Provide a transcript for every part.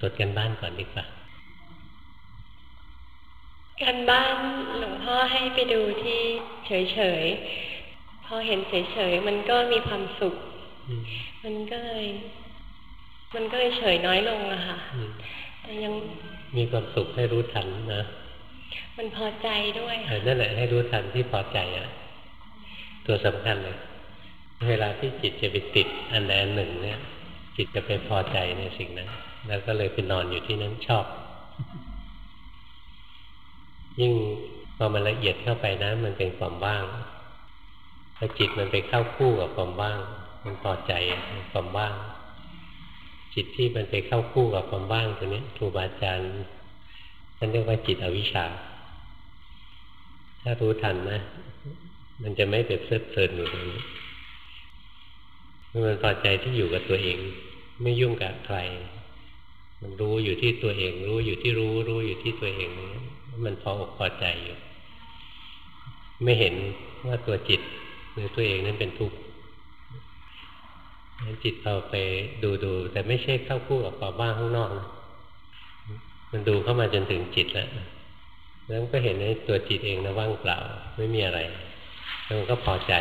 ตรวจกันบ้านก่อนดีกว่าการบ้านหลวงพ่อให้ไปดูที่เฉยๆ พอเห็นเฉยๆ มันก็มีความสุข มันก็เลย มันก็เลยเฉยน้อยลงอะค่ะ แต่ยังมีความสุขให้รู้ทันนะ มันพอใจด้วยนั่นแหละให้รู้ทันที่พอใจอะตัวสำคัญเลย เวลาที่จิตจะไปติดอันใดอันหนึ่งเนี่ย จิตจะไปพอใจในสิ่งนั้น แล้วก็เลยไปนอนอยู่ที่นั้นชอบ ยิ่งพอมันละเอียดเข้าไปนะมันเป็นความว่างพอจิตมันไปเข้าคู่กับความว่าง มันพอใจความว่าง จิตที่มันไปเข้าคู่กับความว่างตัวนี้ครูบาอาจารย์ท่านเรียกว่าจิตอวิชชา ถ้ารู้ทันนะ มันจะไม่เ็นเพลิดเพลินอยู่ตรงนี้มันพอใจที่อยู่กับตัวเอง ไม่ยุ่งกับใคร มันรู้อยู่ที่ตัวเอง รู้อยู่ที่รู้ รู้อยู่ที่ตัวเอง มันพออกพอใจอยู่ ไม่เห็นว่าตัวจิตหรือตัวเองนั้นเป็นทุกข์จิตเราไปดูดูแต่ไม่ใช่เข้าคู่กับความว่างข้างนอกนะมันดูเข้ามาจนถึงจิตแล้วแล้วก็เห็นในตัวจิตเองนะว่างเปล่า ไม่มีอะไรแล้วมันก็พอใจ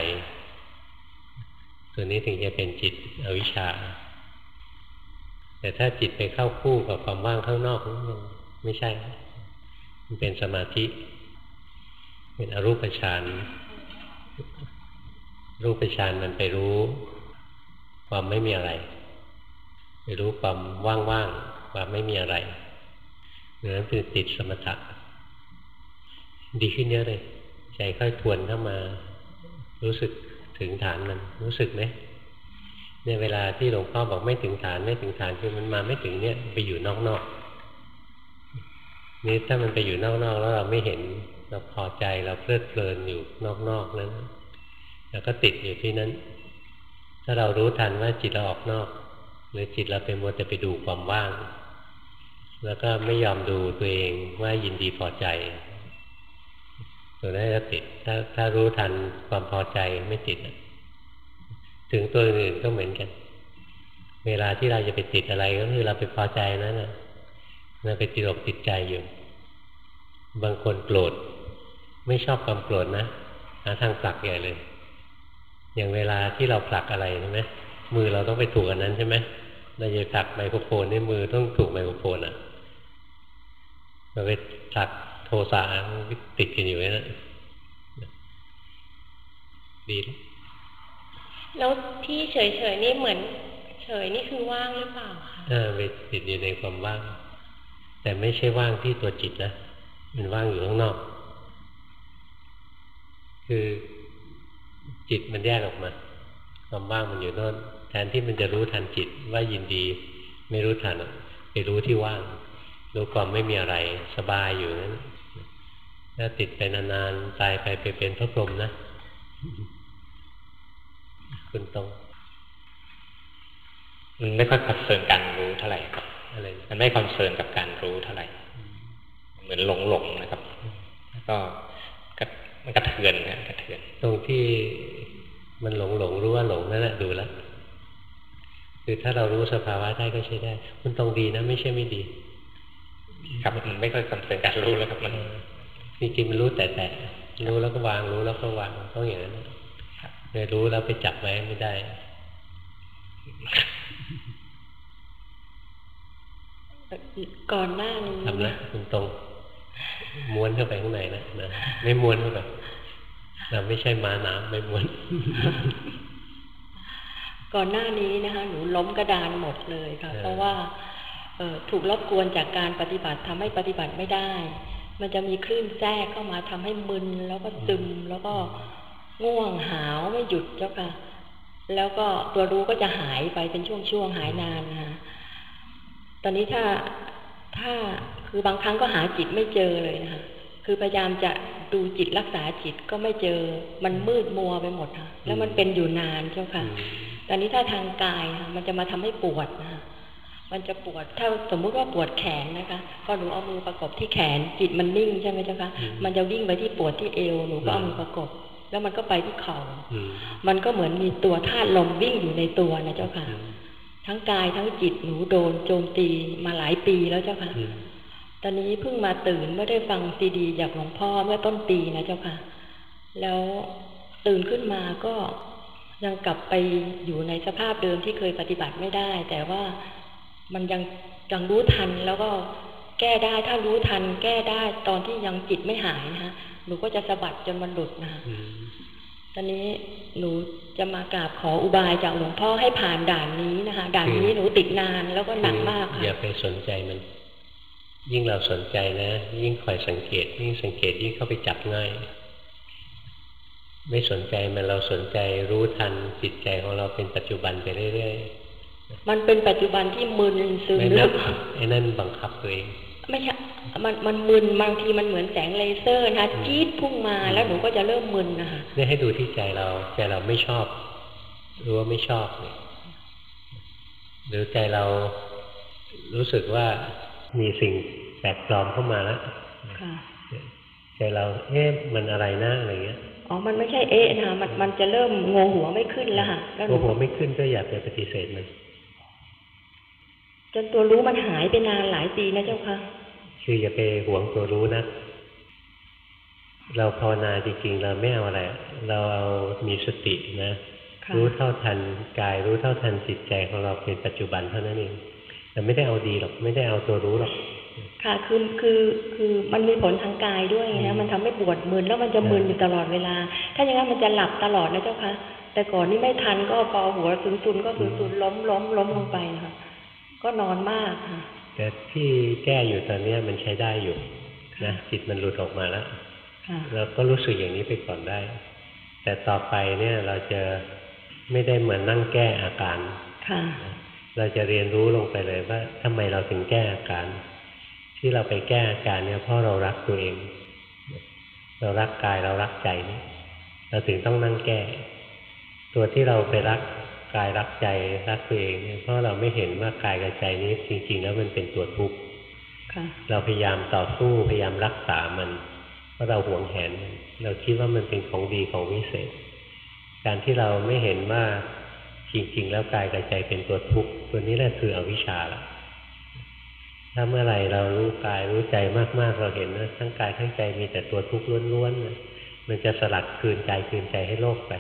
ตัวนี้ถึงจะเป็นจิตอวิชชา แต่ถ้าจิตไปเข้าคู่กับความว่างข้างนอกไม่ใช่ มันเป็นสมาธิ เป็นอรูปฌานรูปฌานมันไปรู้ ความไม่มีอะไร ไปรู้ความว่างๆความไม่มีอะไรนั้นคือติดสมถะดีขึ้นเยอะเลย ใจค่อยทวนเข้ามา รู้สึกถึงฐานมันรู้สึกไหม ในเวลาที่หลวงพ่อบอกไม่ถึงฐานไม่ถึงฐานคือมันมาไม่ถึงเนี่ยไปอยู่นอกๆนี่ถ้ามันไปอยู่นอกๆแล้วเราไม่เห็นเราพอใจเราเพลิดเพลินอยู่นอกๆนั้นเราก็ติดอยู่ที่นั้น ถ้าเรารู้ทันว่าจิตเราออกนอก หรือจิตเราเป็นมัวจะไปดูความว่าง แล้วก็ไม่ยอมดูตัวเองว่ายินดีพอใจ ตัวนั้นจะติดถ้าถ้ารู้ทันความพอใจไม่ติด ถึงตัวอื่นก็เหมือนกัน เวลาที่เราจะไปติดอะไรก็คือเราไปพอใจนั่นนะเราไปติดอกติดใจอยู่ บางคนโกรธไม่ชอบความโกรธนะหาทางผลักใหญ่เลย อย่างเวลาที่เราผลักอะไรใช่ไหมมือเราต้องไปถูกอันนั้นใช่ไหมเราจะผลักไมโครโฟนนี่มือต้องถูกไมโครโฟนอะเราไปผลักโทสะติดกันอยู่นั่นดีแล้ว แล้วที่เฉยๆนี่เหมือน เฉยนี่คือว่างหรือเปล่าคะอ่าไปติดอยู่ในความว่าง แต่ไม่ใช่ว่างที่ตัวจิตนะมันว่างอยู่ข้างนอก คือจิตมันแยกออกมา ความว่างมันอยู่โน่นแทนที่มันจะรู้ทันจิตว่ายินดี ไม่รู้ทันไปรู้ที่ว่าง รู้ความไม่มีอะไรสบายอยู่นั้นถ้าติดไปนานๆตายไปไปเป็นพระพรหมนะ คุณตรงมันไม่ค่อย concern การรู้เท่าไหร่ครับอะไรมันไม่ concern กับการรู้เท่าไหร่ เหมือนหลงหลงนะครับ แล้วก็มันกระเทือนนะกระเทือน ตรงที่มันหลงหลงรู้ว่าหลงนั่นแหละดูแล้วคือถ้าเรารู้สภาวะได้ก็ใช้ได้คุณตรงดีนะ ไม่ใช่ไม่ดี ครับมันไม่ค่อยคอนเซิร์นการรู้แล้วครับมันจริงๆมันรู้แต่แต่รู้แล้วก็วางรู้แล้วก็วางต้องอย่างนั้น เลยรู้แล้วไปจับไว้ไม่ได้ ก่อนหน้านี้ทำนะตรงตรงม้วนเข้าไปข้างในนะนะไม่ม้วนเข้าไปเราไม่ใช่มาน้ำไม่ม้วน ก่อนหน้านี้นะคะ หนูล้มกระดานหมดเลยค่ะ เพราะว่าถูกรบกวนจากการปฏิบัติทำให้ปฏิบัติไม่ได้ มันจะมีคลื่นแทรกเข้ามาทำให้มึน แล้วก็ซึมแล้วก็ ง่วงหาวไม่หยุดเจ้าค่ะ แล้วก็ตัวรู้ก็จะหายไปเป็นช่วงๆหายนานนะคะตอนนี้ถ้าถ้าคือบางครั้งก็หาจิตไม่เจอเลยนะคะคือพยายามจะดูจิตรักษาจิตก็ไม่เจอ มันมืดมัวไปหมดค่ะแล้วมันเป็นอยู่นานเจ้าค่ะ ตอนนี้ถ้าทางกายมันจะมาทำให้ปวดนะคะมันจะปวดถ้าสมมุติว่าปวดแขนนะคะ ก็หนูเอามือประกบที่แขนจิตมันนิ่งใช่ไหมเจ้าคะมันจะวิ่งไปที่ปวดที่เอวหนูก็เอามือประกบ แล้วมันก็ไปที่เขา่ามันก็เหมือนมีตัวธาตุลมวิ่งอยู่ในตัวนะเจ้าค่ะ ทั้งกายทั้งจิตหนูโดนโจมตีมาหลายปีแล้วเจ้าค่ะอืมตอนนี้เพิ่งมาตื่นเมื่อได้ฟังซีดีจากหลวงพ่อเมื่อต้นปีนะเจ้าค่ะ แล้วตื่นขึ้นมาก็ยังกลับไปอยู่ในสภาพเดิมที่เคยปฏิบัติไม่ได้ แต่ว่ามันยังยังรู้ทันแล้วก็แก้ได้ถ้ารู้ทัน แก้ได้ตอนที่ยังจิตไม่หายนะคะ หนูก็จะสะบัดจนมันหลุดนะคะอืมตอนนี้หนูจะมากราบขออุบายจากหลวงพ่อให้ผ่านด่านนี้นะคะ ด่านนี้หนูติดนานแล้วก็หนักมากอย่าค่ะไปสนใจมัน ยิ่งเราสนใจนะ ยิ่งคอยสังเกต ยิ่งสังเกตยิ่งเข้าไปจับง่าย ไม่สนใจมันเราสนใจรู้ทันจิตใจของเราเป็นปัจจุบันไปเรื่อยมันเป็นปัจจุบันที่มึนซึๆมไม่แล้นัวบไอ้นั่นบังคับตัวเอง ไม่ใช่ มันมันมึนบางทีมันเหมือนแสงเลเซอร์นะคะจี๊ดพุ่งมาแล้วหนูก็จะเริ่มมึนนะคะเนี่ยให้ดูที่ใจเราใจเราไม่ชอบรู้ว่าไม่ชอบเนี่ยหรือใจเรารู้สึกว่ามีสิ่งแปลกปลอมเข้ามาแล้วค่ะใจเราเอ๊ะมันอะไรนะอะไรเงี้ยอ๋อ มันไม่ใช่เอ๊ะนะคะมันมันจะเริ่มงงหัวไม่ขึ้นแล้วค่ะแล้วหโอ้นูโหไม่ขึ้นก็อย่าไปปฏิเสธมันจนตัวรู้มันหายไปนานหลายปีนะเจ้าค่ะ คืออย่าไปหวงตัวรู้นะ เราภาวนาจริงๆ เราไม่เอาอะไร เราเอามีสตินะค่ะรู้เท่าทันกาย รู้เท่าทันจิตใจของเราเป็นปัจจุบันเท่านั้นเองแต่ไม่ได้เอาดีหรอกไม่ได้เอาตัวรู้หรอกค่ะคือคือคือมันมีผลทางกายด้วยนะมันทำให้ปวดมึนแล้วมันจะมึนอยู่ตลอดเวลา ถ้าอย่างนั้นมันจะหลับตลอดนะเจ้าค่ะแต่ก่อนนี่ไม่ทันก็พอหัวซุนๆก็ซุนๆล้มล้มล้มลงไปนะคะก็นอนมากค่ะ แต่ที่แก้อยู่ตอนเนี้ยมันใช้ได้อยู่นะจิตมันหลุดออกมาแล้วค่ะเราก็รู้สึกอย่างนี้ไปก่อนได้ แต่ต่อไปเนี่ยเราจะไม่ได้เหมือนนั่งแก้อาการค่ะเราจะเรียนรู้ลงไปเลยว่าทำไมเราถึงแก้อาการ ที่เราไปแก้อาการเนี่ยเพราะเรารักตัวเอง เรารักกายเรารักใจนี่เราถึงต้องนั่งแก้ ตัวที่เราไปรัก กายรักใจรักตัวเองเนี่ยเพราะเราไม่เห็นว่ากายกับใจนี้จริง ๆ แล้วมันเป็นตัวทุกข์ค่ะเราพยายามต่อสู้พยายามรักษามันเพราะเราหวงแหนมันเราคิดว่ามันเป็นของดีของวิเศษ การที่เราไม่เห็นว่าจริง ๆ แล้วกายกับใจเป็นตัวทุกข์ตัวนี้แหละคืออวิชชาละถ้าเมื่อไหร่เรารู้กายรู้ใจมากๆเราเห็นนะทั้งกายทั้งใจมีแต่ตัวทุกข์ล้วนๆนะมันจะสลัดคืนกายคืนใจให้โลกไป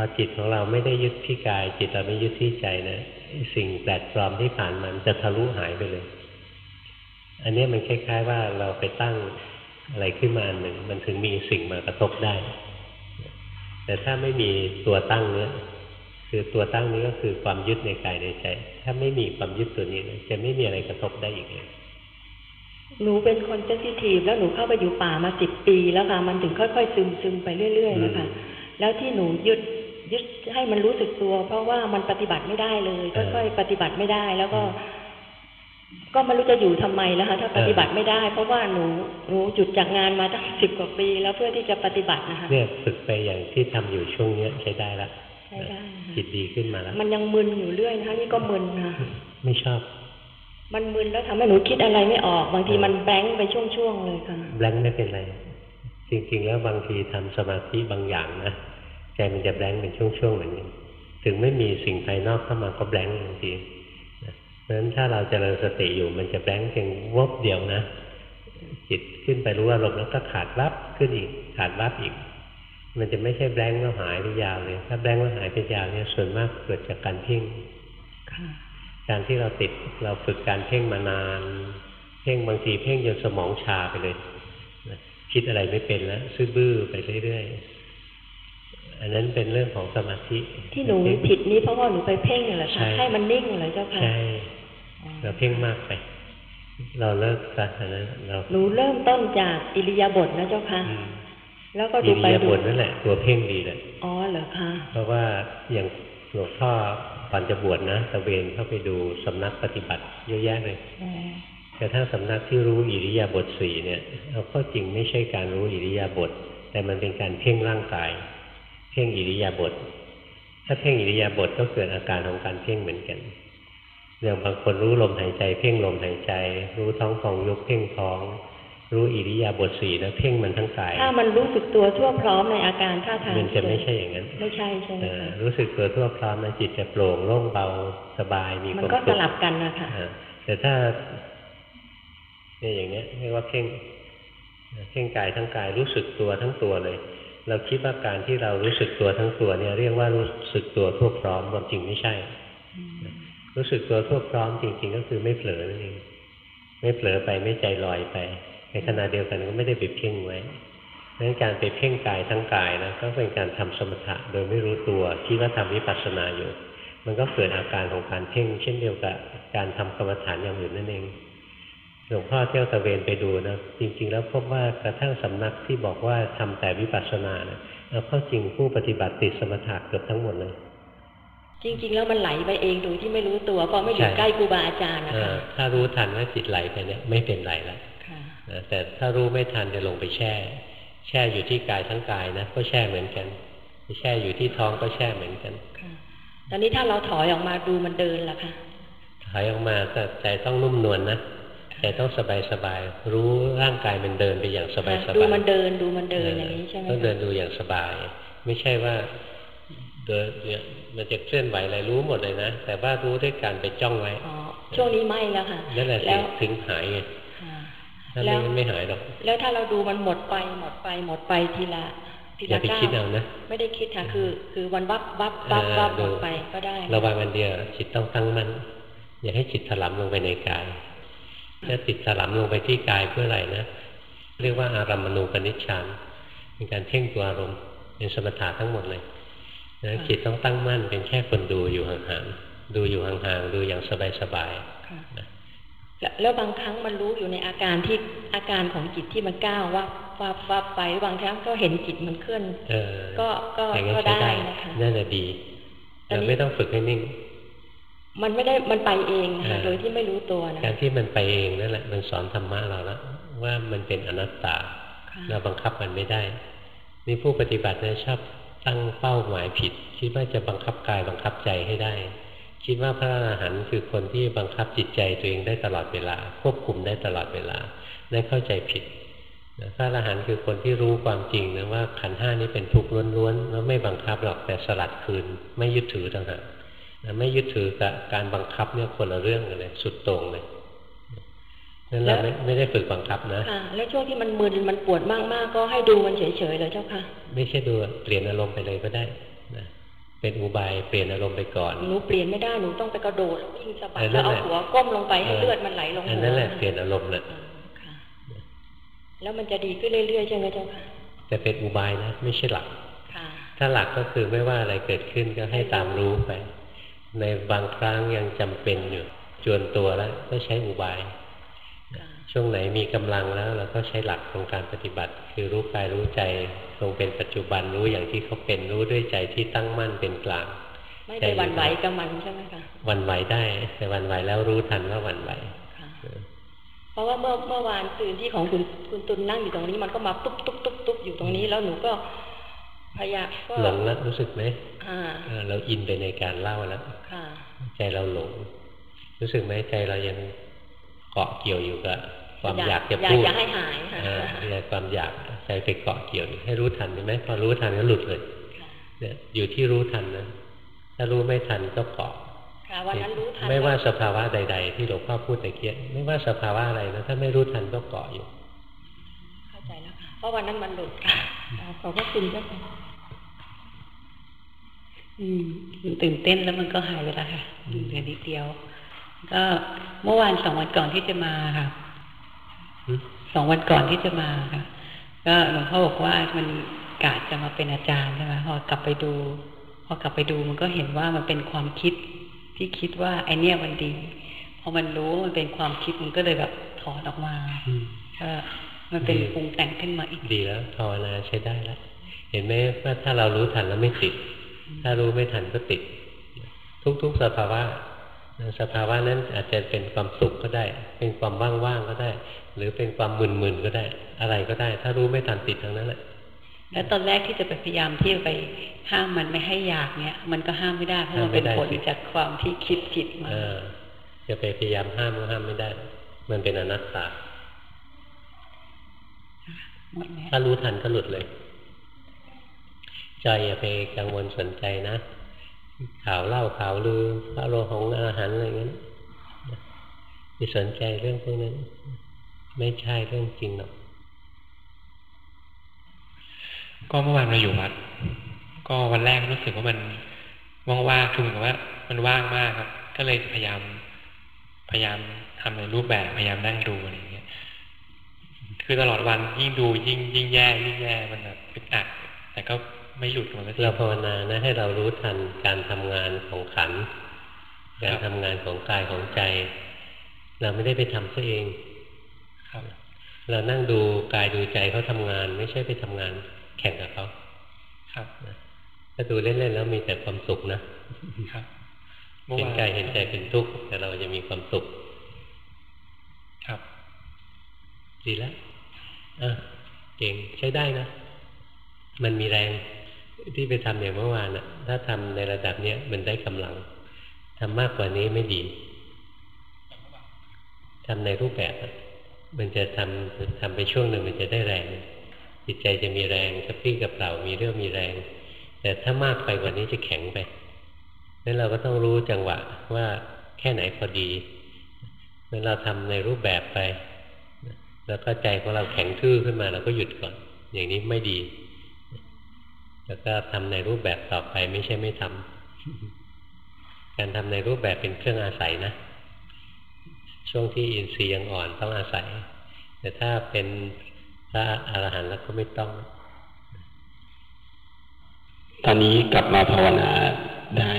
พอจิตของเราไม่ได้ยึดที่กาย จิตเราไม่ยึดที่ใจนะไอ้สิ่งแปลกปลอมที่ผ่านมันจะทะลุหายไปเลย อันเนี้ยมันคล้ายๆว่าเราไปตั้งอะไรขึ้นมาอันหนึ่ง มันถึงมีสิ่งมากระทบได้ แต่ถ้าไม่มีตัวตั้งเนี้ยคือตัวตั้งนี้ก็คือความยึดในกายในใจ ถ้าไม่มีความยึดตัวนี้นะจะไม่มีอะไรกระทบได้อีกเลยหนูเป็นคนเซนซิทีฟแล้วหนูเข้าไปอยู่ป่ามาสิบปีแล้วค่ะ มันถึงค่อยๆซึมซึมไปเรื่อยๆนะคะแล้วที่หนูยึด ยึดให้มันรู้สึกตัว เพราะว่ามันปฏิบัติไม่ได้เลยเออค่อยๆปฏิบัติไม่ได้แล้วก็ ก็ไม่รู้จะอยู่ทำไมแล้วค่ะถ้าปฏิบัติไม่ได้ เพราะว่าหนูหนูหยุดจากงานมาตั้งสิบกว่าปี แล้วเพื่อที่จะปฏิบัตินะคะเนี่ยฝึกไปอย่างที่ทำอยู่ช่วงเนี้ยใช้ได้ละใช้ได้ค่ะจิตดีขึ้นมาแล้วมันยังมึนอยู่เรื่อยนะคะนี่ก็มึนค่ะไม่ชอบมันมึนแล้วทำให้หนูคิดอะไรไม่ออก บางทีมันแบงค์ไปช่วงๆเลยค่ะแบงค์ไม่เป็นไร จริงๆแล้วบางทีทำสมาธิบางอย่างนะ ใจมันจะแบงค์เป็นช่วงๆเหมือนกันถึงไม่มีสิ่งภายนอกเข้ามาก็แบงค์บางทีนะเพราะฉะนั้นถ้าเราเจริญสติอยู่มันจะแบงค์เพียงวบเดียวนะ จิตขึ้นไปรู้อารมณ์แล้วก็ขาดวับขึ้นอีกขาดวับอีก มันจะไม่ใช่แบงค์แล้วหายไปยาวเลย ถ้าแบงค์แล้วหายไปยาวเนี่ยส่วนมากเกิดจากการเพ่งการที่เราติดเราฝึกการเพ่งมานาน เพ่งบางทีเพ่งจนสมองชาไปเลยคิดอะไรไม่เป็นแล้วซื่อบื้อไปเรื่อยๆ อันนั้นเป็นเรื่องของสมาธิ ที่หนูผิดนี้เพราะว่าหนูไปเพ่งเหรอใช่คะให้มันนิ่งเหรอเจ้าค่ะใช่อ๋อเราเพ่งมากไป เราเลิกซะอันนั้นเราหนูเริ่มต้นจากอิริยาบถนะเจ้าค่ะอืมแล้วก็อิดูริไปยาดูบถนั่นแหละ ตัวเพ่งดีเลยอ๋อเหรอคะเพราะว่าอย่างหลวงพ่อก่อนจะบวชนะตะเวนเข้าไปดูสำนักปฏิบัติเยอะแยะเลยอ๋อแต่ถ้าสำนักที่รู้อิริยาบถสี่เนี่ยเอาเข้อจริงไม่ใช่การรู้อิริยาบถแต่มันเป็นการเพ่งร่างกายเพ่งอิริยาบถถ้าเพ่งอิริยาบถก็เกิดอาการของการเพ่งเหมือนกันอย่างบางคนรู้ลมหายใจ เพ่งลมหายใจ รู้ท้องฟองยุบเพ่งท้อง รู้อิริยาบถสี่นะเพ่งมันทั้งกายถ้ามันรู้สึกตัวทั่วพร้อมในอาการท่าทางมันจะไม่ใช่อย่างนั้น ไม่ใช่ใช่ไหมเออคะรู้สึกตัวทั่วพร้อมนะจิตจะโปร่งโล่งเบาสบายมีคมันวามก็สสุขลับกันนะคะอ่าแต่ถ้าเนี่ยอย่างเงี้ยเรียกว่าเพ่งเพ่งกายทั้งกายรู้สึกตัวทั้งตัวเลย เราคิดว่าการที่เรารู้สึกตัวทั้งตัวเนี่ยเรียกว่ารู้สึกตัวทั่วพร้อมความจริงไม่ใช่ รู้สึกตัวทั่วพร้อมจริง ๆ ก็คือไม่เผลอนั่นเองไม่เผลอไปไม่ใจลอยไป ในขณะเดียวกันก็ไม่ได้ไปเพ่งไว้ดังนั้นการไปเพ่งกายทั้งกายนะก็เป็นการทำสมถะโดยไม่รู้ตัวคิดว่าทำวิปัสสนาอยู่ มันก็เกิดอาการของการเพ่ง เช่นเดียวกับการทำกรรมฐานอย่างอื่นนั่นเอง หลวงพ่อเที่ยวตะเวนไปดูนะ จริง ๆ แล้วพบว่ากระทั่งสำนักที่บอกว่าทำแต่วิปัสสนานะเอาเข้าจริงผู้ปฏิบัติติดสมถะเกือบทั้งหมดเลย จริง ๆ แล้วมันไหลไปเองโดยที่ไม่รู้ตัวเพราะไม่อยู่ใช่ใกล้ครูบาอาจารย์นะเอ่คะอถ้ารู้ทันว่าจิตไหลไปเนี่ยไม่เป็นไรแล้วค่ะนะแต่ถ้ารู้ไม่ทันจะลงไปแช่ แช่อยู่ที่กายทั้งกายนะก็แช่เหมือนกันไปแช่อยู่ที่ท้องก็แช่เหมือนกันค่ะตอนนี้ถ้าเราถอยออกมาดูมันเดินล่ะคะถอยออกมาแต่ใจต้องนุ่มนวลนะ ใจต้องสบายสบายๆรู้ร่างกายมันเดินไปอย่างสบายสบายดูมันเดินดูมันเดินอย่างนี้ใช่ไหมต้องเดินคะดูอย่างสบาย ไม่ใช่ว่าเดินเนี่ยมันจะเคลื่อนไหวอะไรรู้หมดเลยนะ แต่ว่ารู้ด้วยการไปจ้องไว้อ๋อช่วงนี้ไม่แล้วค่ะนั่นแหละสิแล้วถึงหายไงค่ะถ้าแล้ไม่วงั้นไม่หายหรอกแล้วถ้าเราดูมันหมดไปหมดไปหมดไปทีละทีอย่าละไปก้าวคิดเอานะไม่ได้คิดค่ะคือ คือวันวับวับวับเออวับหดูมดไปก็ได้ ระวังอันเดียวจิตต้องตั้งมั่นอย่าให้จิตถลำลงไปในกาย ถ้าจิตถลำลงไปที่กายเพื่ออะไรนะ เรียกว่าอารัมมณูปนิชฌานเป็นการเพ่งตัวอารมณ์เป็นสมถะทั้งหมดเลยนะจิตต้องตั้งมั่นเป็นแค่คนดูอยู่ห่างๆดูอยู่ห่างๆดูอย่างสบายค่ะๆนะแล้วแล้วบางครั้งมันรู้อยู่ในอาการที่อาการของจิตที่มันก้าววับวับวับไปบางครั้งก็เห็นจิตมันเคลื่อนเออก็ก็อย่างนั้นก็ใช้ได้ได้นะคะนั่นแหละดีตอนนี้เราไม่ต้องฝึกให้นิ่ง มันไม่ได้มันไปเองนะคะเออโดยที่ไม่รู้ตัวนะการที่มันไปเองนั่นแหละ มันสอนธรรมะเราแล้วว่ามันเป็นอนัตตาค่ะเราบังคับมันไม่ได้นี่ผู้ปฏิบัติเนี่ยชอบตั้งเป้าหมายผิด คิดว่าจะบังคับกายบังคับใจให้ได้ คิดว่าพระอรหันต์คือคนที่บังคับจิตใจตัวเองได้ตลอดเวลา ควบคุมได้ตลอดเวลานั่นเข้าใจผิดนะพระอรหันต์คือคนที่รู้ความจริงนะว่าขันธ์ห้านี้เป็นทุกข์ล้วนๆแล้วไม่บังคับหรอกแต่สลัดคืน ไม่ยึดถือต่างหาก นะไม่ยึดถือกับการบังคับเนี่ยคนละเรื่องกันเลยสุดโต่งเลยนั่นเราไม่ไม่ได้ฝึกบังคับนะค่ะแล้วช่วงที่มันมึนมันปวดมากๆก็ให้ดูมันเฉยๆเลยเจ้าค่ะ ไม่ใช่ดูเปลี่ยนอารมณ์ไปเลยก็ได้นะเป็นอุบายเปลี่ยนอารมณ์ไปก่อนหนูเปลี่ยนไม่ได้หนูต้องไปกระโดดแล้ววิ่งสะบัดเออนั่แล้วนแหละเอาหัวก้มลงไปให้เออเลือดมันไหลลงอันหัวนั้นแหละเปลี่ยนอารมณ์นะอ่าค่ะแล้วมันจะดีขึ้นเรื่อยๆใช่ไหมเจ้าค่ะแต่เป็นอุบายนะ ไม่ใช่หลักค่ะถ้าหลักก็คือไม่ว่าอะไรเกิดขึ้นก็ให้ตามรู้ไป ในบางครั้งยังจำเป็นอยู่จวนตัวแล้วก็ใช้อุบายค่ะช่วงไหนมีกำลังแล้วเราก็ใช้หลักของการปฏิบัติ คือรู้กายรู้ใจลงเป็นปัจจุบันรู้อย่างที่เขาเป็นรู้ด้วยใจที่ตั้งมั่นเป็นกลางไม่ไปหวั่นไหวกับมันใช่ไหมคะหวันไหวได้ แต่หวันไหวแล้วรู้ทันว่าหวันไหวค่ะเออเพราะว่าเมื่อเมื่อวานตื่นที่ของคุณคุณตุลนั่งอยู่ตรงนี้มันก็มาตุ๊บตุ๊บตุ๊บตุ๊บอยู่ตรงนี้แล้วหนูก็ พยายามก็หลงแล้วรู้สึกไหมอ่าเออเราอินไปในการเล่าแล้วค่ะใจเราหลง รู้สึกไหมใจเรายังเกาะเกี่ยวอยู่กับความอยากจะอยากพูดจะให้หายค่ะเอออยากความอยากใจไปเกาะเกี่ยวอยู่ให้รู้ทันเห็นไหมพอรู้ทันก็หลุดเลยค่ะเนี่ยอยู่ที่รู้ทันนะถ้ารู้ไม่ทันก็เกาะค่ะวันนั้นรู้ทันไม่ว่าสภาวะใด ๆ ที่หลวงพ่อพูดตะเกียบไม่ว่าสภาวะอะไรนะถ้าไม่รู้ทันก็เกาะอยู่ เพราะวันนั้นมันหลุดค่ะขอบพระคุณเจ้าค่ะอืมมันตื่นเต้นแล้วมันก็หายไปแล้วค่ะเหลือนิดเดียว ก็เมื่อวานสองวันก่อนที่จะมาค่ะอืมสองวันก่อนที่จะมาค่ะ ก็หลวงพ่อบอกว่ามันกาจะมาเป็นอาจารย์ใช่ไหมพอกลับไปดู พอกลับไปดูมันก็เห็นว่ามันเป็นความคิดที่คิดว่าไอเนี้ยมันดีพอมันรู้ว่ามันเป็นความคิดมันก็เลยแบบถอนออกมาอืมก็ มันเป็นดีปรุงแต่งขึ้นมาอีกดีแล้วภาวนาใช้ได้แล้วเห็นไหมว่าถ้าเรารู้ทันแล้วไม่ติด ถ้ารู้ไม่ทันก็ติด ทุกๆสภาวะสภาวะนั้นอาจจะเป็นความสุขก็ได้ เป็นความว่างๆก็ได้ หรือเป็นความมึนๆก็ได้ อะไรก็ได้ ถ้ารู้ไม่ทันติดทั้งนั้นแหละแล้วตอนแรกที่จะไปพยายามที่จะไปห้ามมันไม่ให้อยากเนี่ย มันก็ห้ามไม่ได้เพราะมันเป็นห้ามไม่ได้ผลสิจากความที่คิดผิดมาเออจะไปพยายามห้ามก็ห้ามไม่ได้ มันเป็นอนัตตา หมดแล้วถ้ารู้ทันก็หลุดเลยใจอย่าไปกังวลสนใจนะ ข่าวเล่าข่าวลือพระโลหงอาหารอะไรเงี้ยไปสนใจเรื่องพวกนั้น ไม่ใช่เรื่องจริงหรอกก็เมื่อวานมาอยู่วัด ก็วันแรกรู้สึกว่ามันว่างๆคือเหมือนกับว่า มันว่างมากครับ ก็เลยพยายาม พยายามทำในรูปแบบพยายามนั่งดูอะไรอย่างเงี้ย คือตลอดวันยิ่งดูยิ่งยิ่งแย่ยิ่งแย่มันแบบอึดอัดแต่ก็ไม่หลุดมันก็เราภาวนานะให้เรารู้ทันการทำงานของขันธ์การทำงานของกายของใจ เราไม่ได้ไปทำซะเองครับ เรานั่งดูกายดูใจเขาทำงาน ไม่ใช่ไปทำงานแข่งกับเขาครับถ้าดูเล่นๆแล้วมีแต่ความสุขนะครับเห็นกายเห็นใจเป็นทุกข์แต่เราจะมีความสุข ครับ ดีแล้ว อะเก่งใช้ได้นะ มันมีแรงที่ไปทำอย่างเมื่อวานอะถ้าทำในระดับเนี้ยมันได้กำลังทำมากกว่านี้ไม่ดีทำในรูปแบบมันจะทำทำไปช่วงหนึ่งมันจะได้แรง จิตใจจะมีแรงกระปรี้กระเปร่ามีเรื่องมีแรง แต่ถ้ามากไปกว่านี้จะแข็งไปนั้นเราก็ต้องรู้จังหวะว่าแค่ไหนพอดีเมื่อเราทำในรูปแบบไป แล้วก็ใจของเราแข็งทื่อขึ้นมาเราก็หยุดก่อน อย่างนี้ไม่ดี แล้วก็ทำในรูปแบบต่อไปไม่ใช่ไม่ทำการทำในรูปแบบเป็นเครื่องอาศัยนะ ช่วงที่อินทรีย์ยังอ่อนต้องอาศัย แต่ถ้าเป็นพระอรหันต์แล้วก็ไม่ต้อง ตอนนี้กลับมาภาวนาได้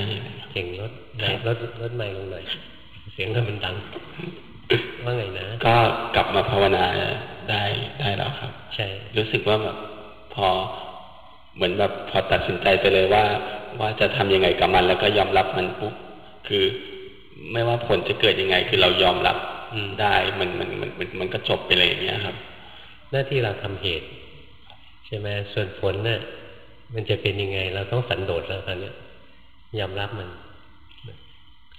เก่งลดไหนลดลดไมค์ลงหน่อยเสียงเรามันดัง ว่าไงนะ ก็กลับมาภาวนาได้ได้แล้วครับ ใช่ รู้สึกว่าแบบพอเหมือนแบบพอตัดสินใจไปเลยว่า ว่าจะทำยังไงกับมัน แล้วก็ยอมรับมันปุ๊บคือไม่ว่าผลจะเกิดยังไง คือเรายอมรับอืมได้มันมันมันมันมันก็จบไปเลยอย่างเงี้ยครับ หน้าที่เราทำเหตุ ใช่ไหมส่วนผลน่ะมันจะเป็นยังไง เราต้องสันโดษแล้วคราวเนี้ยยอมรับมัน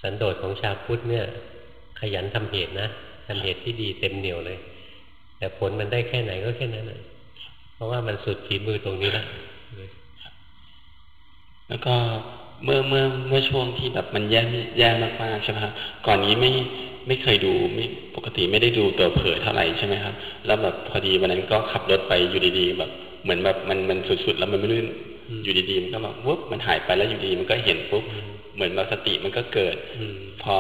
สันโดษของชาวพุทธเนี่ย ขยันทำเหตุนะทำเหตุที่ดีเต็มเหนียวเลย แต่ผลมันได้แค่ไหนก็แค่นั้นเลยเพราะว่ามันสุดฝีมือตรงนี้ละแล้วก็เมื่อเมื่อเมื่อช่วงที่แบบมันแย่แย่มากๆใช่ไหมครับก่อนนี้ไม่ไม่เคยดูไม่ปกติไม่ได้ดูตัวเผยเท่าไหร่ใช่ไหมครับ แล้วแบบพอดีวันนั้นก็ขับรถไปอยู่ดีๆ แบบ เหมือนแบบมันมันสุดๆแล้วมันไม่รู้อยู่ดีๆมันก็แบบวุบมันหายไปแล้วอยู่ดีมันก็เห็นปุ๊บเหมือนแบบสติมันก็เกิดอืมพอ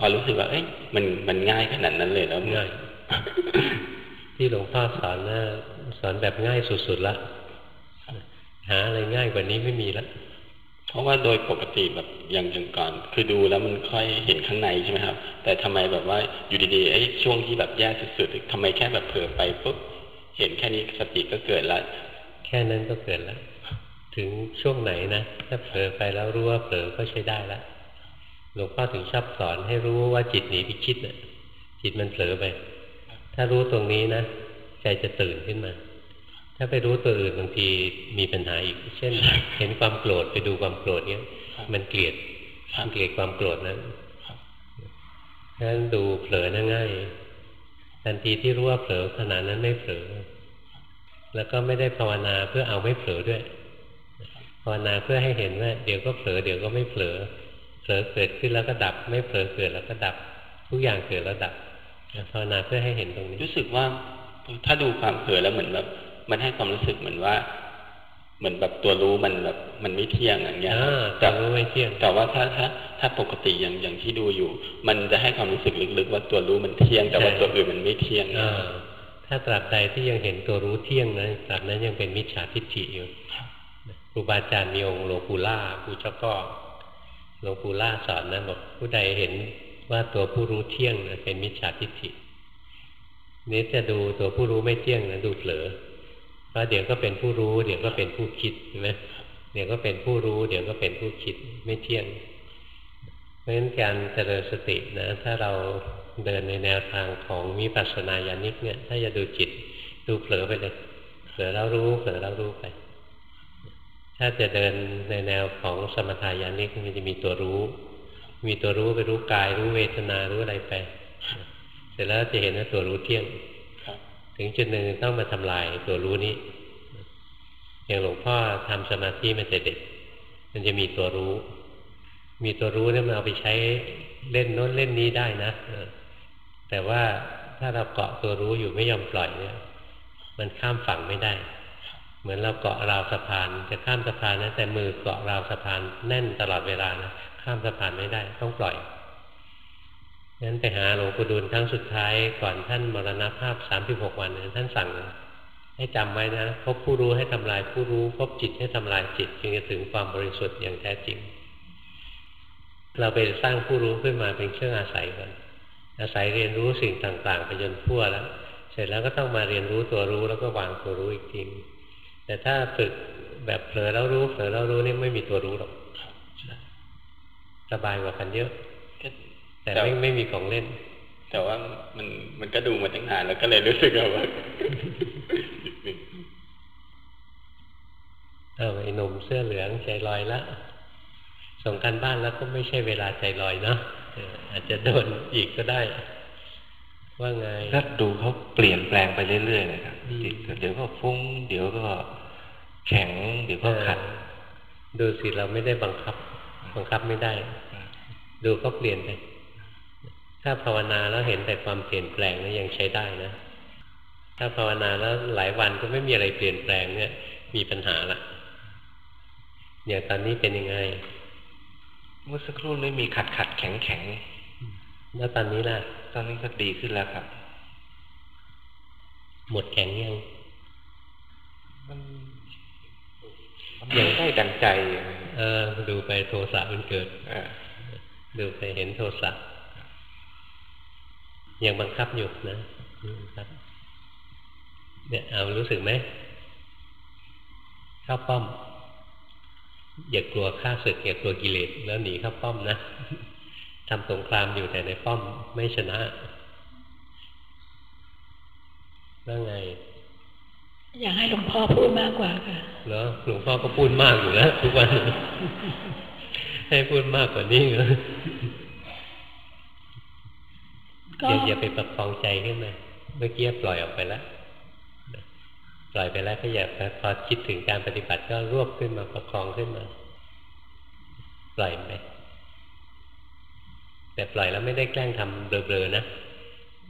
พอรู้สึกว่า เอ้ยมันมันง่ายขนาดนั้นเลยแล้วง่ายที่หลวงพ่อสอนนะสอนแบบง่ายสุดๆละหาอะไรง่ายกว่านี้ไม่มีละเพราะว่าโดยปกติแบบอย่างอย่างก่อน คือดูแล้วมันค่อยเห็นข้างในใช่ไหมครับ แต่ทำไมแบบว่าอยู่ดีๆไอ้ช่วงที่แบบแย่สุดๆทำไมแค่แบบเผลอไปปุ๊บเห็นแค่นี้สติก็เกิดละแค่นั้นก็เกิดแล้วถึงช่วงไหนนะถ้าเผลอไปแล้วรู้ว่าเผลอก็ใช้ได้ละ หลวงพ่อถึงชอบสอนให้รู้ว่าจิตหนีไปคิดน่ะจิตมันเผลอไป ถ้ารู้ตรงนี้นะ ใจจะตื่นขึ้นมา ถ้าไปรู้ตัวอื่นบางทีมีปัญหาอีก เช่น เห็นความโกรธไปดูความโกรธเนี้ย มันเกลียดมันเกลียดความโกรธนั้นฉะนั้นดูเผลอน่าง่าย ทันทีที่รู้ว่าเผลอขณะนั้นไม่เผลอ แล้วก็ไม่ได้ภาวนาเพื่อเอาไม่เผลอด้วย ภาวนาเพื่อให้เห็นว่าเดี๋ยวก็เผลอเดี๋ยวก็ไม่เผลอ ลอเกิดขึ้นแล้วก็ดับ ไม่เผลอเกิดแล้วก็ดับ ทุกอย่างเกิดแล้วดับภาวนาเพื่อให้เห็นตรงนี้ รู้สึกว่าถ้าดูความเผลอแล้วเหมือนแบบมันให้ความรู้สึกเหมือนว่า เหมือนแบบตัวรู้มันแบบมันไม่เที่ยงอย่างเงี้ยอ่าแต่ตัวรู้ไม่เที่ยง แต่ว่าถ้าถ้าถ้าปกติอย่างอย่างที่ดูอยู่ มันจะให้ความรู้สึกลึกๆ ว่าตัวรู้มันเที่ยง แต่ว่าใช่ตัวอื่นมันไม่เที่ยงอ่าถ้าตราบใดที่ยังเห็นตัวรู้เที่ยงนะตราบนั้นยังเป็นมิจฉาทิฏฐิอยู่ครูบาอาจารย์มีองค์หลวงปู่ล่าปู่เจ้าก็ หลวงปู่ล่าสอนนะบอกผู้ใดเห็นว่าตัวผู้รู้เที่ยงนะเป็นมิจฉาทิฏฐินี้จะดูตัวผู้รู้ไม่เที่ยงนะดูเผลอเพราะเดี๋ยวก็เป็นผู้รู้ เดี๋ยวก็เป็นผู้คิดใช่ไหมเดี๋ยวก็เป็นผู้รู้ เดี๋ยวก็เป็นผู้คิดไม่เที่ยง เพราะฉะนั้นการเจริญสตินะ ถ้าเราเดินในแนวทางของวิปัสสนาญาณิกเนี่ย ถ้าจะดูจิต ดูเผลอไปเลยเผลอแล้วรู้เผลอแล้วรู้ไป ถ้าจะเดินในแนวของสมถายานิกมันจะมีตัวรู้ มีตัวรู้ไปรู้กาย รู้เวทนารู้อะไรไป เสร็จแล้วจะเห็นว่าตัวรู้เที่ยงครับถึงจุดหนึ่งต้องมาทำลายตัวรู้นี้ อย่างหลวงพ่อทำสมาธิมันจะเด็ก มันจะมีตัวรู้ มีตัวรู้เนี่ยมันเอาไปใช้เล่นโน้นเล่นนี้ได้นะแต่ว่าถ้าเราเกาะตัวรู้อยู่ไม่ยอมปล่อยเนี่ย มันข้ามฝั่งไม่ได้ เหมือนเราเกาะราวสะพาน จะข้ามสะพานนะแต่มือเกาะราวสะพานแน่นตลอดเวลานะข้ามสะพานไม่ได้ต้องปล่อยนั้นไปหาหลวงปู่ดูลครั้งสุดท้ายก่อนท่านมรณภาพสามสิบหกวันท่านสั่ง ให้จำไว้นะพบผู้รู้ให้ทำลายผู้รู้ พบจิตให้ทำลายจิตจึงจะถึงความบริสุทธิ์อย่างแท้จริง เราไปสร้างผู้รู้ขึ้นมาเป็นเครื่องอาศัยก่อนอาศัยเรียนรู้สิ่งต่างๆไปจนทั่วแล้ว เสร็จแล้วก็ต้องมาเรียนรู้ตัวรู้แล้วก็วางตัวรู้อีกที แต่ถ้าฝึกแบบเผลอแล้วรู้เผลอแล้วรู้นี่ไม่มีตัวรู้หรอกสบายกว่ากันเยอะ แต่ไม่ไม่มีของเล่น แต่ว่ามันมันก็ดูมาตั้งนานแล้วก็เลยรู้สึกว่าเออไอ้หนุ่มเสื้อเหลืองใจลอยละส่งกันบ้านแล้วก็ไม่ใช่เวลาใจลอยเนาะอาจจะโดนอีกก็ได้ ว่าไงถ้าดูเขาเปลี่ยนแปลงไปเรื่อยๆเลยครับเดี๋ยวก็ฟุ้ง เดี๋ยวก็ แข็งเดี๋ยวก็ขัด ดูสิเราไม่ได้บังคับ บังคับไม่ได้ ดูก็เปลี่ยนไปถ้าภาวนาแล้วเห็นแต่ความเปลี่ยนแปลงนะยังใช้ได้นะ ถ้าภาวนาแล้วหลายวันก็ไม่มีอะไรเปลี่ยนแปลงเนี่ย มีปัญหาละอย่างตอนนี้เป็นยังไง เมื่อสักครู่นี้มีขัดขัดแข็งแข็งแล้วตอนนี้ล่ะ ตอนนี้ก็ดีขึ้นแล้วครับ หมดแข็งยังมัน มันยังได้ดังใจ เออ ดูไปโทสะมันเกิดเออดูไปเห็นโทสะยังบังคับอยู่นะบังคับเนี่ยเอารู้สึกไหมเข้าป้อม อย่ากลัวข้าศึกอย่ากลัวกิเลสแล้วหนีเข้าป้อมนะทำสงครามอยู่แต่ในป้อมไม่ชนะว่าไง อยากให้หลวงพ่อพูดมากกว่าค่ะแล้วหลวงพ่อก็พูดมากอยู่แล้วทุกวัน ให้พูดมากกว่านี้เหรอก็อย่าอย่าไปประคองใจขึ้นมาเมื่อกี้ปล่อยออกไปแล้วปล่อยไปแล้วก็อย่าพอคิดถึงการปฏิบัติก็รวบขึ้นมาประคองขึ้นมา ปล่อยไปแต่ปล่อยแล้วไม่ได้แกล้งทำเบลอๆนะ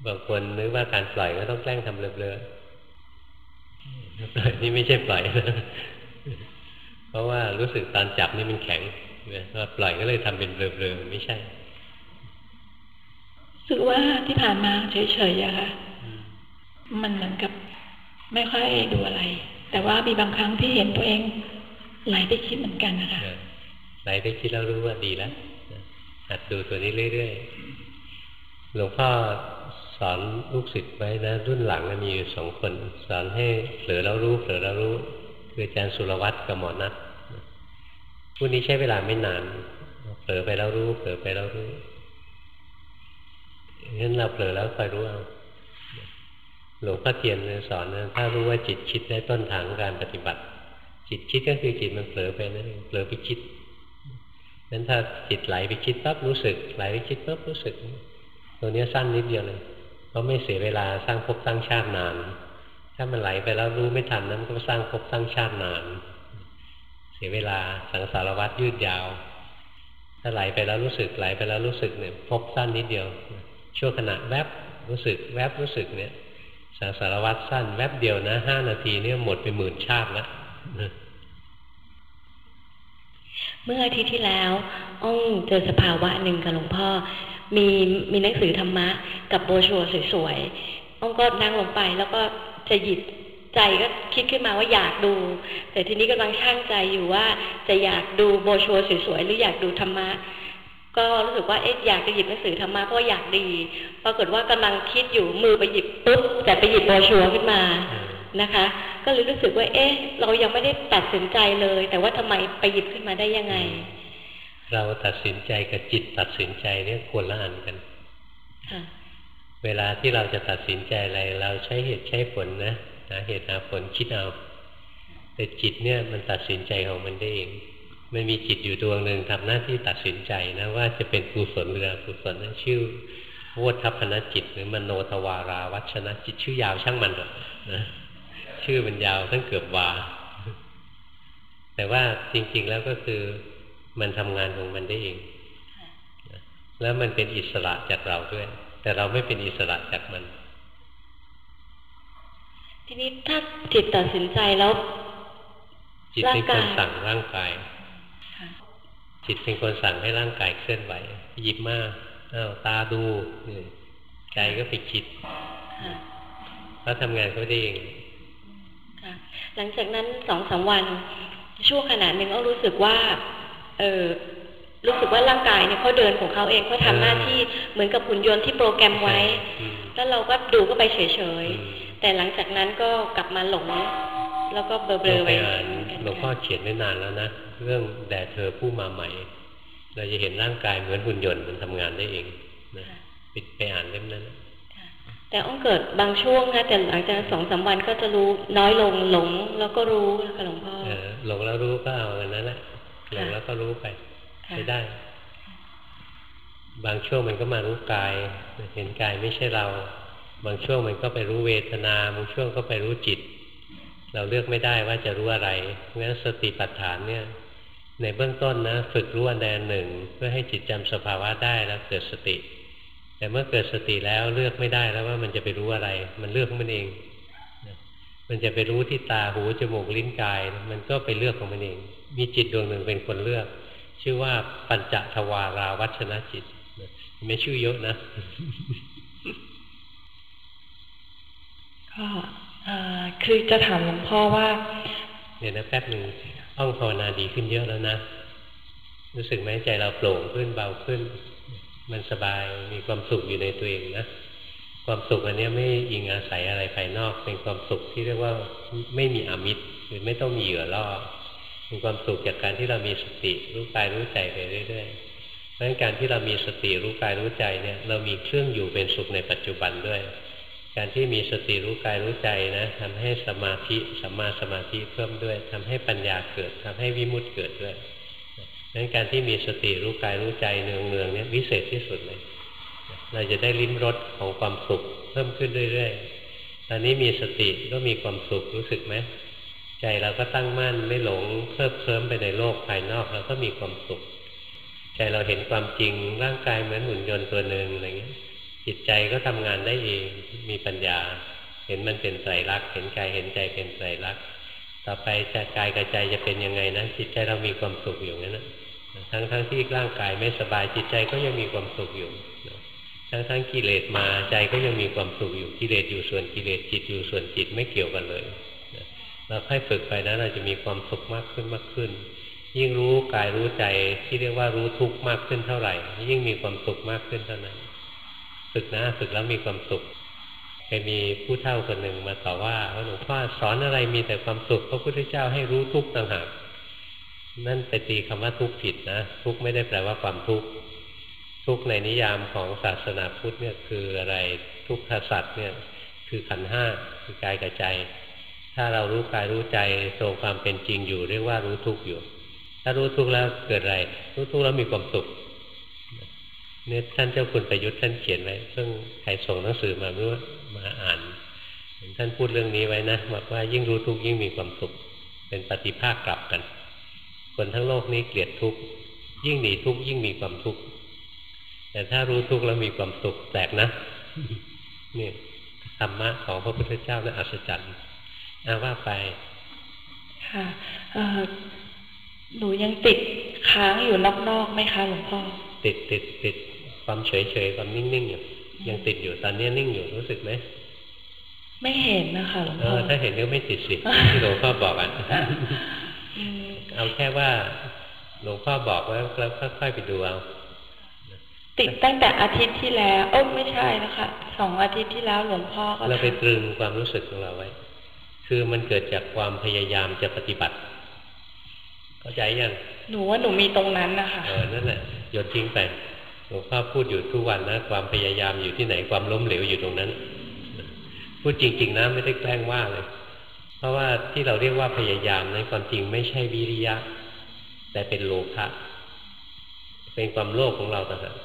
บางคนนึกว่าการปล่อยก็ต้องแกล้งทำเบลอๆปล่อย นี่ไม่ใช่ปล่อยนะเพราะว่ารู้สึกตอนจับนี่มันแข็งพอปล่อยก็เลยทำเป็นเบลอๆไม่ใช่รู้สึกว่าที่ผ่านมาเฉยๆอะค่ะ มันเหมือนกับ ไม่ค่อยดูอะไร แต่ว่ามีบางครั้งที่เห็นตัวเองไหลไปคิดเหมือนกันนะคะไหลไปคิดแล้วรู้ว่าดีแล้วหัดดูตัวนี้เรื่อยๆหลวงพ่อ สอนลูกศิษย์ไว้นะรุ่นหลังมีอยู่สองคน สอนให้เผลอแล้วรู้เผลอแล้วรู้ คืออาจารย์สุรวัตรกับหมอนัทผู้นี้ใช้เวลาไม่นานเผลอไปแล้วรู้เผลอไปแล้วรู้งั้นเราเผลอแล้วคอยรู้เอาหลวงพ่อเทียนสอนนะถ้ารู้ว่าจิตคิดได้ต้นทางการปฏิบัติ จิตคิดก็คือจิตมันเผลอไปนั่นเองเผลอไปคิดนั้นถ้าจิตไหลไปคิดปั๊บรู้สึก ไหลไปคิดปั๊บรู้สึก ตัวนี้สั้นนิดเดียวเลย เพราะไม่เสียเวลาสร้างภพสร้างชาตินาน ถ้ามันไหลไปแล้วรู้ไม่ทันนั้นก็สร้างภพสร้างชาตินาน เสียเวลาสังสารวัฏยืดยาว ถ้าไหลไปแล้วรู้สึกไหลไปแล้วรู้สึกเนี่ยภพสั้นนิดเดียว ชั่วขณะแวบรู้สึกแวบรู้สึกเนี่ยสังสารวัฏสั้นแวบเดียวนะห้านาทีเนี่ยหมดไปหมื่นชาติล้วเมื่ออาทิตย์ที่แล้วอ้องเจอสภาวะหนึ่งกับหลวงพ่อ มีมีหนังสือธรรมะ กับโบชัวสวยๆอ้องก็นั่งลงไปแล้วก็จะหยิบใจก็คิดขึ้นมาว่าอยากดู แต่ทีนี้กำลังช่างใจอยู่ว่าจะอยากดูโบชัวสวยๆหรืออยากดูธรรมะ ก็รู้สึกว่าเอ๊ะอยากจะหยิบหนังสือธรรมะเพราะอยากดี ปรากฏว่ากำลังคิดอยู่มือไปหยิบปุ๊บแต่ไปหยิบโบชัวขึ้นมานะคะ ก็เลยรู้สึกว่า เอ๊ะ เรายังไม่ได้ตัดสินใจเลย แต่ว่าทำไมไปหยิบขึ้นมาได้ยังไง เราตัดสินใจกับจิตตัดสินใจเนี่ยควรละอันกันค่ะเวลาที่เราจะตัดสินใจอะไร เราใช้เหตุใช้ผลนะหาเหตุหาผลคิดเอาแต่จิตเนี่ยมันตัดสินใจของมันได้เอง มันมีจิตอยู่ดวงหนึ่งทำหน้าที่ตัดสินใจนะว่าจะเป็นกุศลหรืออกุศลนั่นชื่อโวทัพพนจิต หรือมโนทวาราวัชนะจิตชื่อยาวช่างมันเถอะนะชื่อมันยาวตั้งเกือบวาแต่ว่าจริง ๆ แล้วก็คือ มันทำงานของมันได้เอง แล้วมันเป็นอิสระจากเราด้วย แต่เราไม่เป็นอิสระจากมัน ทีนี้ถ้าจิตตัดสินใจแล้วจิตเป็นคนร่างกายสั่งร่างกาย จิตเป็นคนสั่งให้ร่างกายเคลื่อนไหวหยิบมาอ้าวตาดูนี่ใจก็ไปคิดค่ะเขาทำงานเขาได้เองค่ะหลังจากนั้นสองสามวัน ช่วงขณะหนึ่งก็รู้สึกว่า เออรู้สึกว่าร่างกายเนี่ยเขาเดินของเขาเองเขาทำหน้าที่เหมือนกับหุ่นยนต์ที่โปรแกรมไว้อืมแล้วเราก็ดูก็ไปเฉยอืมๆแต่หลังจากนั้นก็กลับมาหลง แล้วก็เบลหลวองๆไปไปอ่านหลวงพ่อเขียนไว้นานแล้วนะ เรื่องแด่เธอผู้มาใหม่ เราจะเห็นร่างกายเหมือนหุ่นยนต์มันทำงานได้เองนะปิดไปอ่านเล่มนั้นนะแต่อ้องเกิดบางช่วงนะแต่หลังจากสองสามวันก็จะรู้น้อยลงหลงแล้วก็รู้นะคะหลวงพ่อเออหลงแล้วรู้ก็เอาอันนั้นแหละ หลงแล้วก็รู้ไปค่ะใช้ได้ บางช่วงมันก็มารู้กาย เห็นกายไม่ใช่เรา บางช่วงมันก็ไปรู้เวทนา บางช่วงก็ไปรู้จิต เราเลือกไม่ได้ว่าจะรู้อะไรเพราะฉะนั้นสติปัฏฐานเนี่ย ในเบื้องต้นนะ ฝึกรู้อันใดอันหนึ่ง เพื่อให้จิตจำสภาวะได้แล้วเกิดสติแต่เมื่อเกิดสติแล้วเลือกไม่ได้แล้วว่ามันจะไปรู้อะไร มันเลือกของมันเองนะมันจะไปรู้ที่ตาหูจมูกลิ้นกาย มันก็ไปเลือกของมันเอง มีจิตดวงหนึ่งเป็นคนเลือก ชื่อว่าปัญจทวาราวัชนะจิตนะไม่ชื่อเยอะนะก็เอ่อคือจะถามหลวงพ่อว่าเดี๋ยวนะแป๊บหนึ่งห้องภาวนาดีขึ้นเยอะแล้วนะ รู้สึกไหมใจเราโปร่งขึ้นเบาขึ้น มันสบายมีความสุขอยู่ในตัวเองนะความสุขอันเนี้ยไม่อิงอาศัยอะไรภายนอก เป็นความสุขที่เรียกว่าไม่มีอามิตรคือไม่ต้องมีเหยื่อล่อ เป็นความสุขจากการที่เรามีสติรู้กายรู้ใจไปเรื่อยๆเพราะฉะนั้นการที่เรามีสติรู้กายรู้ใจเนี่ย เรามีเครื่องอยู่เป็นสุขในปัจจุบันด้วย การที่มีสติรู้กายรู้ใจนะทำให้สมาธิสัมมาสมาธิเพิ่มด้วยทำให้ปัญญาเกิดทำให้วิมุตติเกิดด้วยดังนั้นการที่มีสติรู้กายรู้ใจเนืองๆเนี่ยวิเศษที่สุดเลย เราจะได้ลิ้มรสของความสุขเพิ่มขึ้นเรื่อยๆ ตอนนี้มีสติก็มีความสุขรู้สึกไหม ใจเราก็ตั้งมั่นไม่หลงเพลิดเพลิมไปในโลกภายนอกเราก็มีความสุข ใจเราเห็นความจริงร่างกายเหมือนหุ่นยนต์ตัวหนึ่งอะไรเงี้ยจิตใจก็ทำงานได้เองมีปัญญา เห็นมันเป็นไตรลักษณ์เห็นกายเห็นใจเป็นไตรลักษณ์ต่อไปจะกายกับใจจะเป็นยังไงนะจิตใจเรามีความสุขอยู่นั่นนะทั้งทั้งที่ร่างกายไม่สบายจิตใจก็ยังมีความสุขอยู่ทั้งทั้งกิเลสมาใจก็ยังมีความสุขอยู่กิเลสอยู่ส่วนกิเลสจิตอยู่ส่วนจิตไม่เกี่ยวกันเลย เราค่อยฝึกไปนะเราจะมีความสุขมากขึ้นมากขึ้น ยิ่งรู้กายรู้ใจที่เรียกว่ารู้ทุกข์มากขึ้นเท่าไหร่ ยิ่งมีความสุขมากขึ้นเท่านั้นฝึกนะฝึกแล้วมีความสุขเคยมีผู้เฒ่าคนหนึ่งมาต่อว่าว่าหลวงพ่อสอนอะไรมีแต่ความสุขพระพุทธเจ้าให้รู้ทุกข์ต่างหากนั่นไปตีคำว่าทุกข์ผิดนะ ทุกข์ไม่ได้แปลว่าความทุกข์ทุกข์ในนิยามของศาสนาพุทธเนี่ยคืออะไรทุกขสัตว์เนี่ยคือขันห้าคือกายกับใจ ถ้าเรารู้กายรู้ใจตรงความเป็นจริงอยู่ เรียกว่ารู้ทุกข์อยู่ ถ้ารู้ทุกข์แล้วเกิดอะไร รู้ทุกข์แล้วมีความสุขเนี่ยท่านเจ้าคุณประยุทธ์ท่านเขียนไว้ซึ่งใครส่งหนังสือมาไม่รู้มาอ่านท่านพูดเรื่องนี้ไว้นะบอกว่ายิ่งรู้ทุกข์ยิ่งมีความสุข เป็นปฏิภาคกลับกัน คนทั้งโลกนี้เกลียดทุกข์ยิ่งหนีทุกข์ยิ่งมีความทุกข์แต่ถ้ารู้ทุกข์แล้วมีความสุขแปลกนะนี่ธรรมะของพระพุทธเจ้านะอัศจรรย์ อาว่าไป ค่ะเอ่อหนูยังติดค้างอยู่นอกๆไหมคะหลวงพ่อ ติดติดติดความเฉยเฉยๆความนิ่งๆอยู่ยังติดอยู่ตอนนี้นิ่งอยู่รู้สึกไหมไม่เห็นนะคะหลวงเอพ่ออถ้าเห็นก็ไม่ติดสิที่หลวงพ่อบอกอะอืมเอาแค่ว่าหลวงพ่อบอกแล้วแล้วค่อยๆไปดูเอาติดตั้งแต่อาทิตย์ที่แล้วเอ้ไม่ใช่นะคะสองอาทิตย์ที่แล้วหลวงพ่อก็เราไปทำตรึงความรู้สึกของเราไว้ คือมันเกิดจากความพยายามจะปฏิบัติ เข้าใจยังหนูว่าหนูมีตรงนั้นนะคะเออนั่นแหละโยนทิ้งไปหลวงพ่อพูดอยู่ทุกวันนะความพยายามอยู่ที่ไหนความล้มเหลวอยู่ตรงนั้น พูดจริง ๆนะไม่ได้แกล้งว่าเลย เพราะว่าที่เราเรียกว่าพยายามในนความจริงไม่ใช่วิริยะ แต่เป็นโลภะเป็นความโลภของเราต่างหาก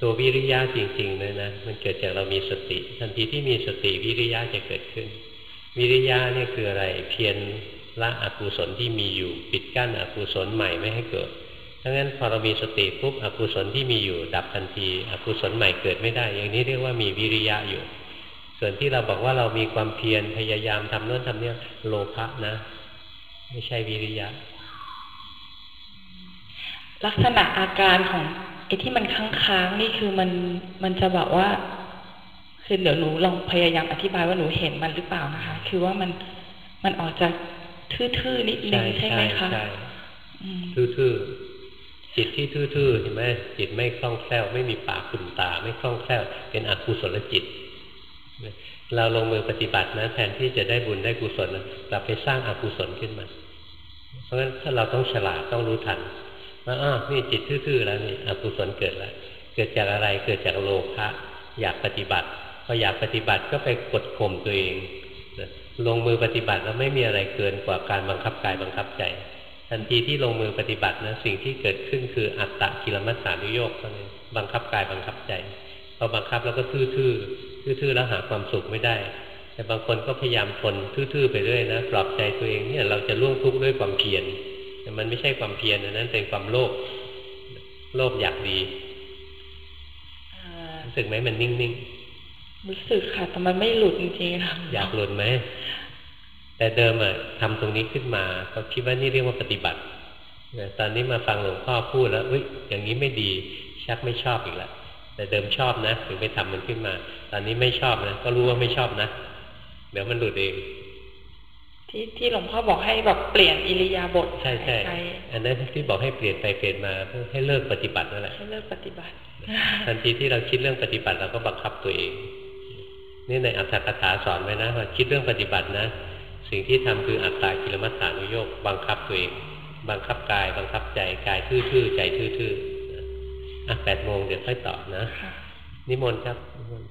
ตัววิริยะจริงๆเลยนะมันเกิดจากเรามีสติ ทันทีที่มีสติวิริยะจะเกิดขึ้น วิริยะเนี่ยคืออะไร เพียรละอกุศลที่มีอยู่ ปิดกั้นอกุศลใหม่ไม่ให้เกิดดังนั้นพอเรามีสติปุ๊บอกุศลที่มีอยู่ ดับทันทีอกุศลใหม่เกิดไม่ได้ อย่างนี้เรียกว่ามีวิริยะอยู่ ส่วนที่เราบอกว่าเรามีความเพียรพยายามทำโน้นทำเนี่ยโลภะนะ ไม่ใช่วิริยะ ลักษณะอาการของไอ้ที่มันค้างๆนี่คือมันมันจะแบบว่า คือเดี๋ยวหนูลองพยายามอธิบายว่าหนูเห็นมันหรือเปล่านะคะ คือว่ามันมันออกจะทื่อๆนิดนึใช่งใช่ไหมคะใช่อืมทื่อๆจิตที่ทื่อๆเห็นไหมจิตไม่คล่องแคล่ว ไม่มีปากขุ่นตา ไม่คล่องแคล่ว เป็นอกุศลจิต เราลงมือปฏิบัตินะแทนที่จะได้บุญได้กุศลนะกลับไปสร้างอากุศลขึ้นมา เพราะฉะนั้นถ้าเราต้องฉลาดต้องรู้ทันว่าอ้าวนี่จิตทื่อๆแล้วนี่อกุศลเกิดแล้วเกิดจากอะไรเกิดจากโลภะอยากปฏิบัติ พออยากปฏิบัติก็ไปกดข่มตัวเองลงมือปฏิบัติแล้วไม่มีอะไรเกินกว่าการบังคับกายบังคับใจ ทันทีที่ลงมือปฏิบัตินะสิ่งที่เกิดขึ้นคืออัตตะกิลมัฏฐานุโยกเท่านั้นบังคับกายบังคับใจพอบังคับแล้วก็ทื่อๆทื่อๆแล้วหาความสุขไม่ได้ แต่บางคนก็พยายามทนทื่อๆไปเรื่อยนะปลอบใจตัวเองเนี่ยเราจะล่วงทุกข์ด้วยความเพียรแต่มันไม่ใช่ความเพียรอันนั้นเป็นความโลภโลภอยากดีรู้สึกไหมมันนิ่ง รู้สึกค่ะแต่มันไม่หลุดจริงๆค่ะๆอยากหลุดไหมแต่เดิมอะทำตรงนี้ขึ้นมาก็คิดว่านี่เรียกว่าปฏิบัติเนี่ยตอนนี้มาฟังหลวงพ่อพูดแล้วอุ้ยอย่างนี้ไม่ดีชักไม่ชอบอีกแล้วแต่เดิมชอบนะถึงไปทำมันขึ้นมา ตอนนี้ไม่ชอบนะก็รู้ว่าไม่ชอบนะเดี๋ยวมันหลุดเอง ที่ที่หลวงพ่อบอกให้แบบเปลี่ยนอิริยาบถใช่ใช่หายอันนั้นที่บอกให้เปลี่ยนไปเปลี่ยนมาเพื่อให้เลิกปฏิบัตินั่นแหละให้เลิกปฏิบัติ ทันทีที่เราคิดเรื่องปฏิบัติเราก็บังคับตัวเอง นี่ในอัตถกถาสอนไว้นะว่าคิดเรื่องปฏิบัตินะ สิ่งที่ทำคืออัตตากิลมัฏฐานุโยกบังคับตัวเอง บังคับกาย บังคับใจกายทื่อๆใจทื่อๆอะแปดโมงเดี๋ยวค่อยตอบนะค่ะนิมนต์ครับนิมนต์